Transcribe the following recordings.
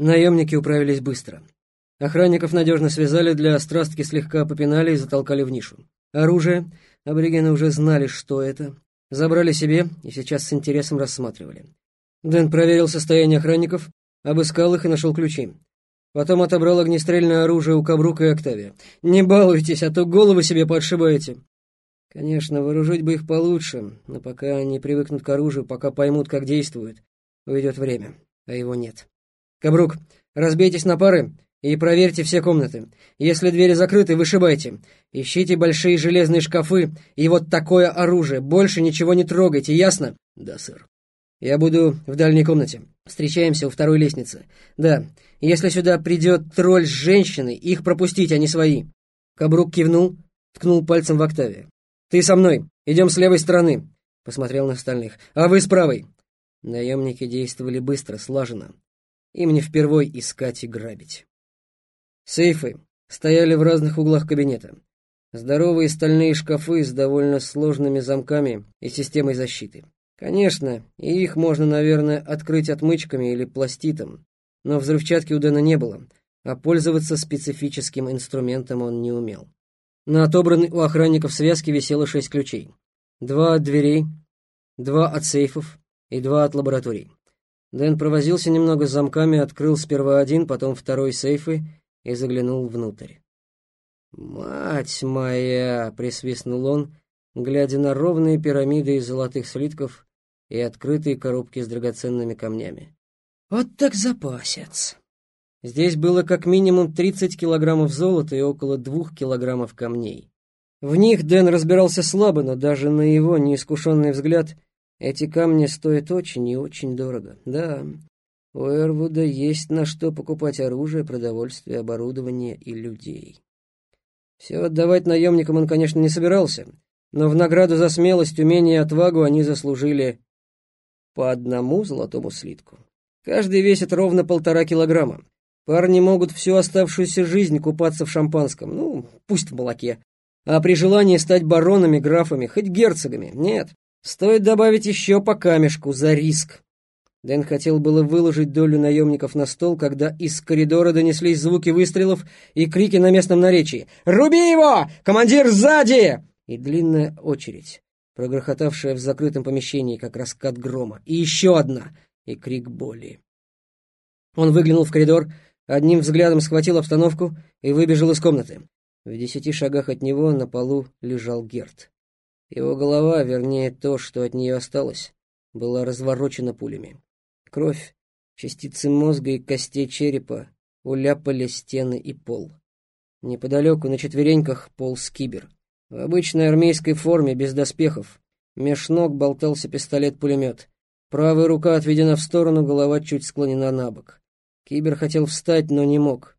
Наемники управились быстро. Охранников надежно связали, для острастки слегка попинали и затолкали в нишу. Оружие, аборигены уже знали, что это, забрали себе и сейчас с интересом рассматривали. Дэн проверил состояние охранников, обыскал их и нашел ключи. Потом отобрал огнестрельное оружие у Кабрука и Октавия. «Не балуйтесь, а то голову себе подшибаете!» Конечно, вооружить бы их получше, но пока они привыкнут к оружию, пока поймут, как действуют, уйдет время, а его нет. «Кабрук, разбейтесь на пары и проверьте все комнаты. Если двери закрыты, вышибайте. Ищите большие железные шкафы и вот такое оружие. Больше ничего не трогайте, ясно? Да, сэр. Я буду в дальней комнате. Встречаемся у второй лестницы. Да, если сюда придет тролль с женщиной, их пропустить, а не свои. Кабрук кивнул, ткнул пальцем в Октавия. «Ты со мной. Идем с левой стороны», — посмотрел на остальных. «А вы с правой». Наемники действовали быстро, слаженно. Им не впервой искать и грабить. Сейфы стояли в разных углах кабинета. Здоровые стальные шкафы с довольно сложными замками и системой защиты. Конечно, и их можно, наверное, открыть отмычками или пластитом, но взрывчатки у Дэна не было, а пользоваться специфическим инструментом он не умел. На отобранной у охранников связке висело шесть ключей. Два от дверей, два от сейфов и два от лабораторий. Дэн провозился немного с замками, открыл сперва один, потом второй сейфы и заглянул внутрь. «Мать моя!» — присвистнул он, глядя на ровные пирамиды из золотых слитков и открытые коробки с драгоценными камнями. «Вот так запасец!» Здесь было как минимум 30 килограммов золота и около двух килограммов камней. В них Дэн разбирался слабо, но даже на его неискушенный взгляд эти камни стоят очень и очень дорого. Да, у Эрвуда есть на что покупать оружие, продовольствие, оборудование и людей. Все отдавать наемникам он, конечно, не собирался, но в награду за смелость, умение и отвагу они заслужили по одному золотому слитку. Каждый весит ровно полтора килограмма. Парни могут всю оставшуюся жизнь купаться в шампанском, ну, пусть в молоке. А при желании стать баронами, графами, хоть герцогами, нет. Стоит добавить еще по камешку за риск. Дэн хотел было выложить долю наемников на стол, когда из коридора донеслись звуки выстрелов и крики на местном наречии. «Руби его! Командир сзади!» И длинная очередь, прогрохотавшая в закрытом помещении, как раскат грома. И еще одна, и крик боли. Он выглянул в коридор, одним взглядом схватил обстановку и выбежал из комнаты. В десяти шагах от него на полу лежал Герт. Его голова, вернее то, что от нее осталось, была разворочена пулями. Кровь, частицы мозга и костей черепа уляпали стены и пол. Неподалеку на четвереньках полз кибер. В обычной армейской форме, без доспехов. Меж ног болтался пистолет-пулемет. Правая рука отведена в сторону, голова чуть склонена на бок. Кибер хотел встать, но не мог.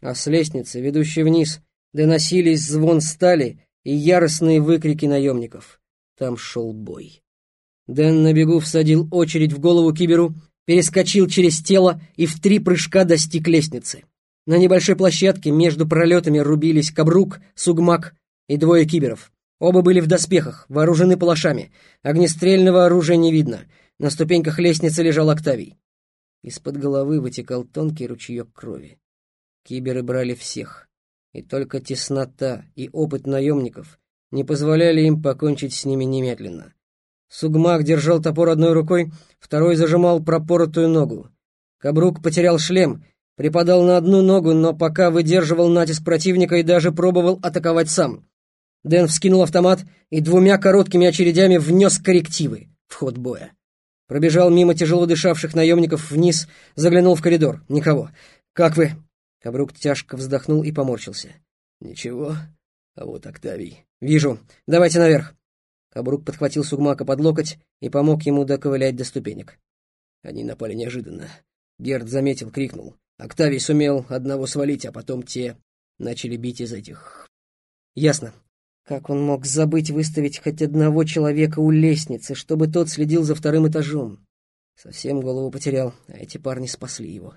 А с лестницы, ведущей вниз, доносились звон стали и яростные выкрики наемников. Там шел бой. Дэн на бегу всадил очередь в голову киберу, перескочил через тело и в три прыжка достиг лестницы. На небольшой площадке между пролетами рубились Кабрук, Сугмак и двое киберов. Оба были в доспехах, вооружены палашами. Огнестрельного оружия не видно. На ступеньках лестницы лежал Октавий. Из-под головы вытекал тонкий ручеек крови. Киберы брали всех. И только теснота и опыт наемников не позволяли им покончить с ними немедленно. Сугмак держал топор одной рукой, второй зажимал пропоротую ногу. Кабрук потерял шлем, припадал на одну ногу, но пока выдерживал натиск противника и даже пробовал атаковать сам. Дэн вскинул автомат и двумя короткими очередями внес коррективы в ход боя. Пробежал мимо тяжело дышавших наемников вниз, заглянул в коридор. Никого. «Как вы?» Кабрук тяжко вздохнул и поморщился. «Ничего. А вот Октавий». «Вижу. Давайте наверх». Кабрук подхватил Сугмака под локоть и помог ему доковылять до ступенек. Они напали неожиданно. Герд заметил, крикнул. Октавий сумел одного свалить, а потом те начали бить из этих... Ясно. Как он мог забыть выставить хоть одного человека у лестницы, чтобы тот следил за вторым этажом? Совсем голову потерял, а эти парни спасли его.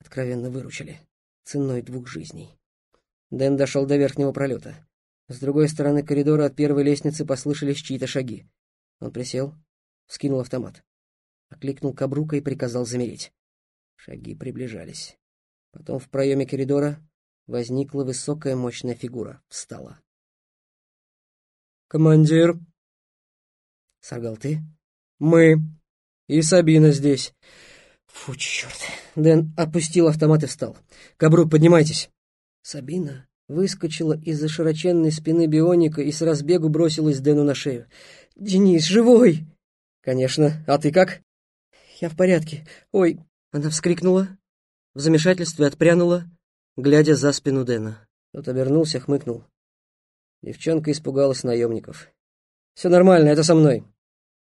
Откровенно выручили. Ценой двух жизней. Дэн дошел до верхнего пролета. С другой стороны коридора от первой лестницы послышались чьи-то шаги. Он присел, скинул автомат. Окликнул Кабрука и приказал замереть. Шаги приближались. Потом в проеме коридора возникла высокая мощная фигура. Встала. «Командир!» «Саргал, ты?» «Мы. И Сабина здесь». «Фу, черт!» Дэн опустил автомат и встал. «Кабрук, поднимайтесь!» Сабина выскочила из-за широченной спины бионика и с разбегу бросилась Дэну на шею. «Денис, живой!» «Конечно. А ты как?» «Я в порядке. Ой!» Она вскрикнула, в замешательстве отпрянула, глядя за спину Дэна. Тот обернулся, хмыкнул. Девчонка испугалась наемников. «Все нормально, это со мной».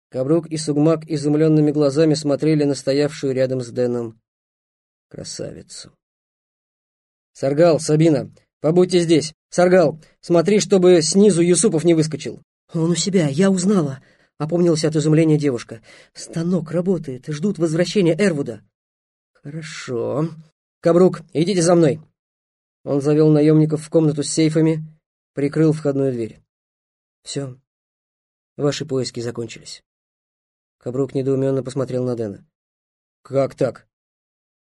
Кабрук и Сугмак изумленными глазами смотрели на стоявшую рядом с Дэном красавицу. «Саргал, Сабина, побудьте здесь. Саргал, смотри, чтобы снизу Юсупов не выскочил». «Он у себя, я узнала», — опомнилась от изумления девушка. «Станок работает, ждут возвращения Эрвуда». «Хорошо. Кабрук, идите за мной». Он завел наемников в комнату с сейфами, прикрыл входную дверь. «Все. Ваши поиски закончились». Кабрук недоуменно посмотрел на Дэна. «Как так?»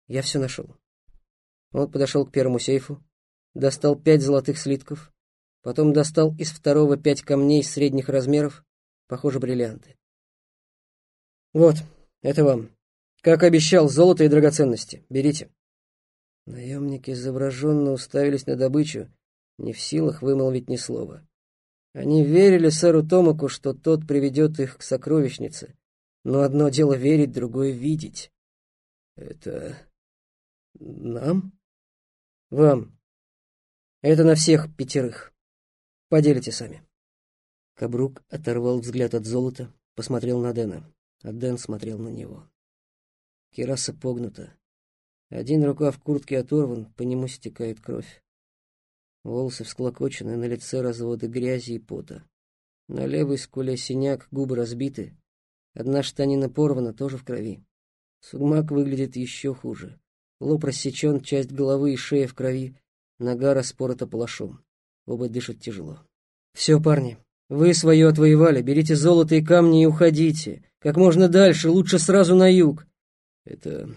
«Я все нашел». Он подошел к первому сейфу, достал пять золотых слитков, потом достал из второго пять камней средних размеров, похоже, бриллианты. «Вот, это вам. Как обещал, золото и драгоценности. Берите». Наемники изображенно уставились на добычу, не в силах вымолвить ни слова. Они верили сэру Томаку, что тот приведет их к сокровищнице, но одно дело верить, другое видеть. «Это... нам?» «Вам. Это на всех пятерых. Поделите сами». Кабрук оторвал взгляд от золота, посмотрел на Дэна, а Дэн смотрел на него. Кираса погнута. Один рукав куртки оторван, по нему стекает кровь. Волосы всклокочены, на лице разводы грязи и пота. На левой скуле синяк, губы разбиты. Одна штанина порвана, тоже в крови. Сугмак выглядит еще хуже. Лоб рассечен, часть головы и шея в крови, нога распорота палашом. Оба дышат тяжело. «Все, парни, вы свое отвоевали, берите золото и камни и уходите. Как можно дальше, лучше сразу на юг. «Это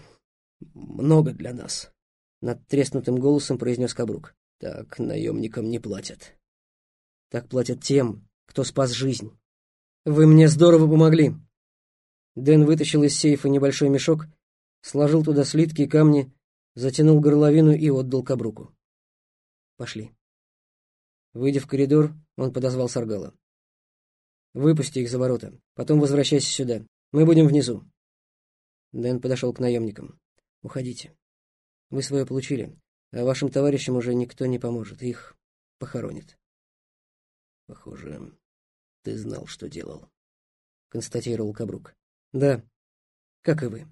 много для нас», — над треснутым голосом произнес Кабрук. «Так наемникам не платят». «Так платят тем, кто спас жизнь. Вы мне здорово помогли». Дэн вытащил из сейфа небольшой мешок, сложил туда слитки и камни, затянул горловину и отдал Кабруку. «Пошли». Выйдя в коридор, он подозвал Саргала. «Выпусти их за ворота, потом возвращайся сюда. Мы будем внизу». Дэн подошел к наемникам. «Уходите. Вы свое получили, а вашим товарищам уже никто не поможет. Их похоронят». «Похоже, ты знал, что делал», — констатировал Кабрук. «Да, как и вы».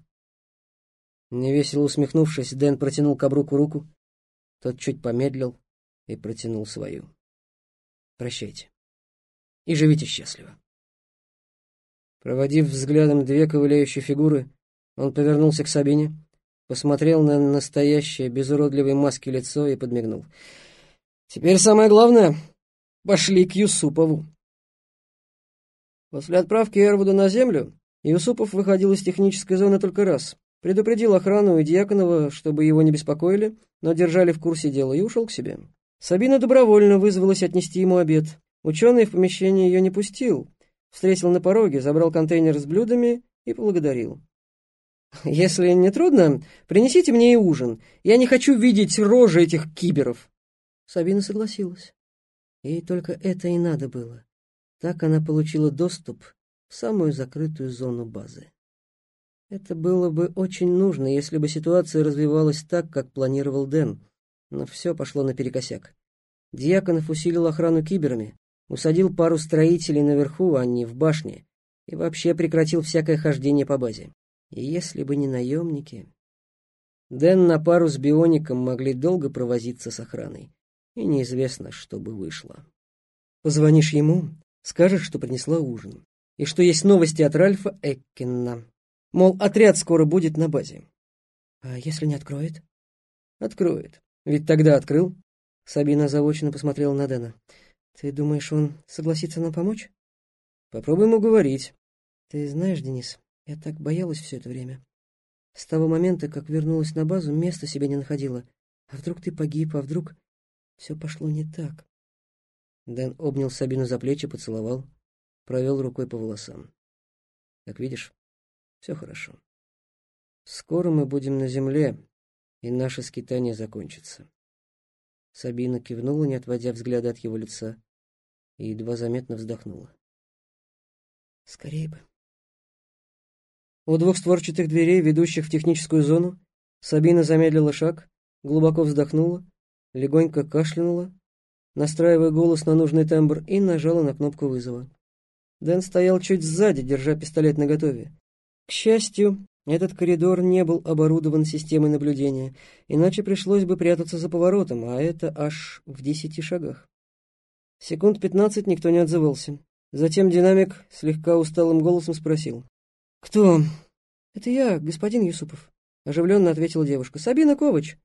Невесело усмехнувшись, Дэн протянул Кабруку руку. Тот чуть помедлил и протянул свою. «Прощайте. И живите счастливо». Проводив взглядом две ковыляющие фигуры, он повернулся к Сабине, посмотрел на настоящее без уродливой маски лицо и подмигнул. «Теперь самое главное — пошли к Юсупову». После отправки Эрвуда на землю Юсупов выходил из технической зоны только раз. Предупредил охрану и Дьяконова, чтобы его не беспокоили, но держали в курсе дела, и ушел к себе. Сабина добровольно вызвалась отнести ему обед. Ученый в помещение ее не пустил. Встретил на пороге, забрал контейнер с блюдами и поблагодарил. «Если не трудно, принесите мне и ужин. Я не хочу видеть рожи этих киберов». Сабина согласилась. Ей только это и надо было. Так она получила доступ самую закрытую зону базы. Это было бы очень нужно, если бы ситуация развивалась так, как планировал Дэн, но все пошло наперекосяк. Дьяконов усилил охрану киберами, усадил пару строителей наверху, а не в башне, и вообще прекратил всякое хождение по базе. И если бы не наемники... Дэн на пару с биоником могли долго провозиться с охраной, и неизвестно, что бы вышло. Позвонишь ему, скажешь, что принесла ужин, и что есть новости от Ральфа Эккена. Мол, отряд скоро будет на базе. А если не откроет? Откроет. Ведь тогда открыл. Сабина заочно посмотрела на Дэна. Ты думаешь, он согласится нам помочь? Попробуем уговорить. Ты знаешь, Денис, я так боялась все это время. С того момента, как вернулась на базу, места себе не находила. А вдруг ты погиб, а вдруг все пошло не так? Дэн обнял Сабину за плечи, поцеловал, провел рукой по волосам. Как видишь, все хорошо. Скоро мы будем на земле, и наше скитание закончится. Сабина кивнула, не отводя взгляда от его лица, и едва заметно вздохнула. Скорее бы. У двухстворчатых дверей, ведущих в техническую зону, Сабина замедлила шаг, глубоко вздохнула, легонько кашлянула, настраивая голос на нужный тембр, и нажала на кнопку вызова. Дэн стоял чуть сзади, держа пистолет наготове. К счастью, этот коридор не был оборудован системой наблюдения, иначе пришлось бы прятаться за поворотом, а это аж в десяти шагах. Секунд пятнадцать никто не отзывался. Затем динамик слегка усталым голосом спросил. «Кто?» «Это я, господин Юсупов», — оживленно ответила девушка. «Сабина Ковач.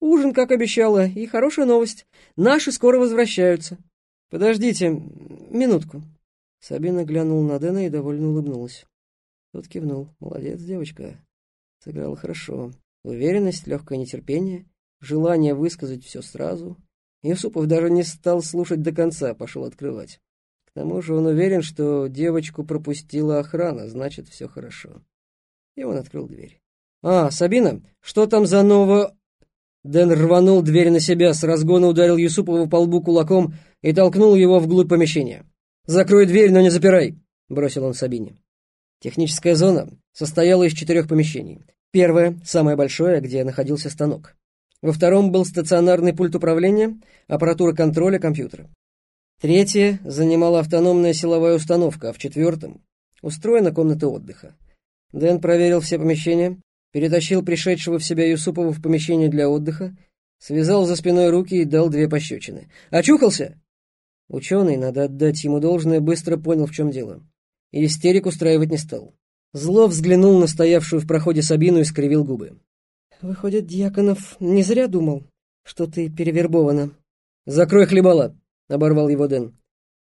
Ужин, как обещала, и хорошая новость. Наши скоро возвращаются. Подождите минутку». Сабина глянула на Дэна и довольно улыбнулась. Тот кивнул. «Молодец, девочка. Сыграла хорошо. Уверенность, легкое нетерпение, желание высказать все сразу. Юсупов даже не стал слушать до конца, пошел открывать. К тому же он уверен, что девочку пропустила охрана, значит, все хорошо. И он открыл дверь. «А, Сабина, что там за ново...» Дэн рванул дверь на себя, с разгона ударил Юсупова по лбу кулаком и толкнул его вглубь помещения. «Закрой дверь, но не запирай!» — бросил он Сабине. Техническая зона состояла из четырех помещений. Первое, самое большое, где находился станок. Во втором был стационарный пульт управления, аппаратура контроля компьютера. Третье занимала автономная силовая установка, а в четвертом устроена комната отдыха. Дэн проверил все помещения, перетащил пришедшего в себя Юсупова в помещение для отдыха, связал за спиной руки и дал две пощечины. «Очухался?» Ученый, надо отдать ему должное, быстро понял, в чем дело и истерик устраивать не стал. Зло взглянул на стоявшую в проходе Сабину и скривил губы. «Выходит, Дьяконов не зря думал, что ты перевербована». «Закрой хлебала!» — оборвал его Дэн.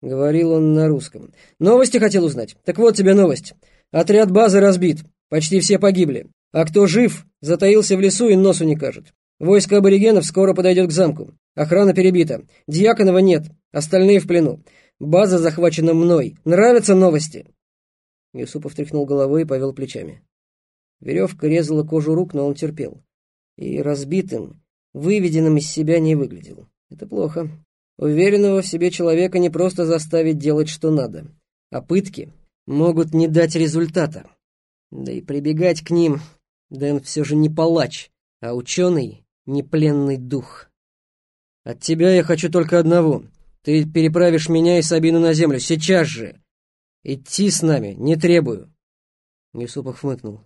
Говорил он на русском. «Новости хотел узнать? Так вот тебе новость. Отряд базы разбит, почти все погибли. А кто жив, затаился в лесу и носу не кажет. Войско аборигенов скоро подойдет к замку. Охрана перебита. Дьяконова нет, остальные в плену. База захвачена мной. Нравятся новости?» Юсупов тряхнул головой и повел плечами. Веревка резала кожу рук, но он терпел. И разбитым, выведенным из себя не выглядел. Это плохо. Уверенного в себе человека не просто заставить делать, что надо, а пытки могут не дать результата. Да и прибегать к ним Дэн все же не палач, а ученый, не пленный дух. От тебя я хочу только одного ты переправишь меня и Сабину на землю, сейчас же! Идти с нами не требую!» Юсупов хмыкнул.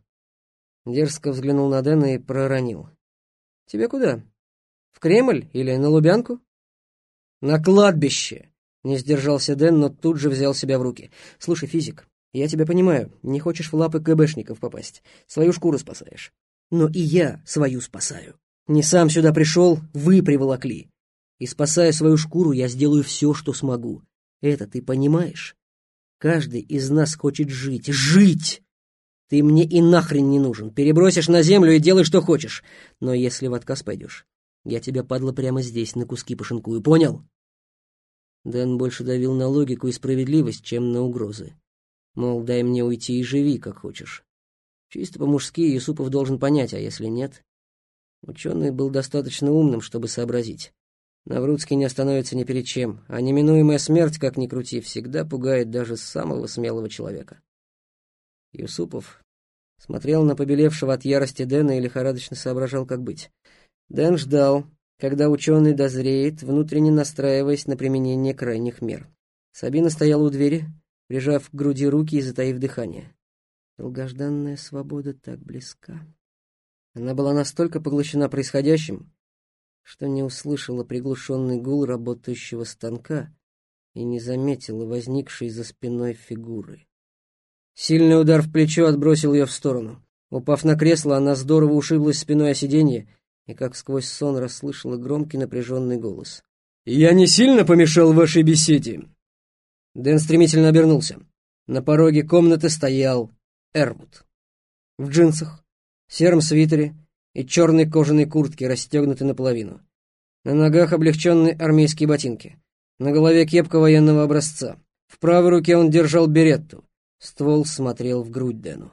Дерзко взглянул на Дэна и проронил. «Тебе куда? В Кремль или на Лубянку?» «На кладбище!» Не сдержался Дэн, но тут же взял себя в руки. «Слушай, физик, я тебя понимаю, не хочешь в лапы ГБшников попасть. Свою шкуру спасаешь. Но и я свою спасаю. Не сам сюда пришел, вы приволокли. И спасая свою шкуру, я сделаю все, что смогу. Это ты понимаешь? Каждый из нас хочет жить. Жить! Ты мне и нахрен не нужен. Перебросишь на землю и делай, что хочешь. Но если в отказ пойдешь, я тебя, падла, прямо здесь на куски пошинкую. Понял? Дэн больше давил на логику и справедливость, чем на угрозы. Мол, дай мне уйти и живи, как хочешь. Чисто по-мужски Юсупов должен понять, а если нет... Ученый был достаточно умным, чтобы сообразить. Наврудский не остановится ни перед чем, а неминуемая смерть, как ни крути, всегда пугает даже самого смелого человека. Юсупов смотрел на побелевшего от ярости Дэна и лихорадочно соображал, как быть. Дэн ждал, когда ученый дозреет, внутренне настраиваясь на применение крайних мер. Сабина стояла у двери, прижав к груди руки и затаив дыхание. Долгожданная свобода так близка. Она была настолько поглощена происходящим, что не услышала приглушенный гул работающего станка и не заметила возникшей за спиной фигуры. Сильный удар в плечо отбросил ее в сторону. Упав на кресло, она здорово ушиблась спиной о сиденье и как сквозь сон расслышала громкий напряженный голос. «Я не сильно помешал вашей беседе?» Дэн стремительно обернулся. На пороге комнаты стоял Эрвуд. В джинсах, сером свитере и черной кожаной куртке, расстегнутой наполовину. На ногах облегченные армейские ботинки. На голове кепка военного образца. В правой руке он держал беретту. Ствол смотрел в грудь Дэну.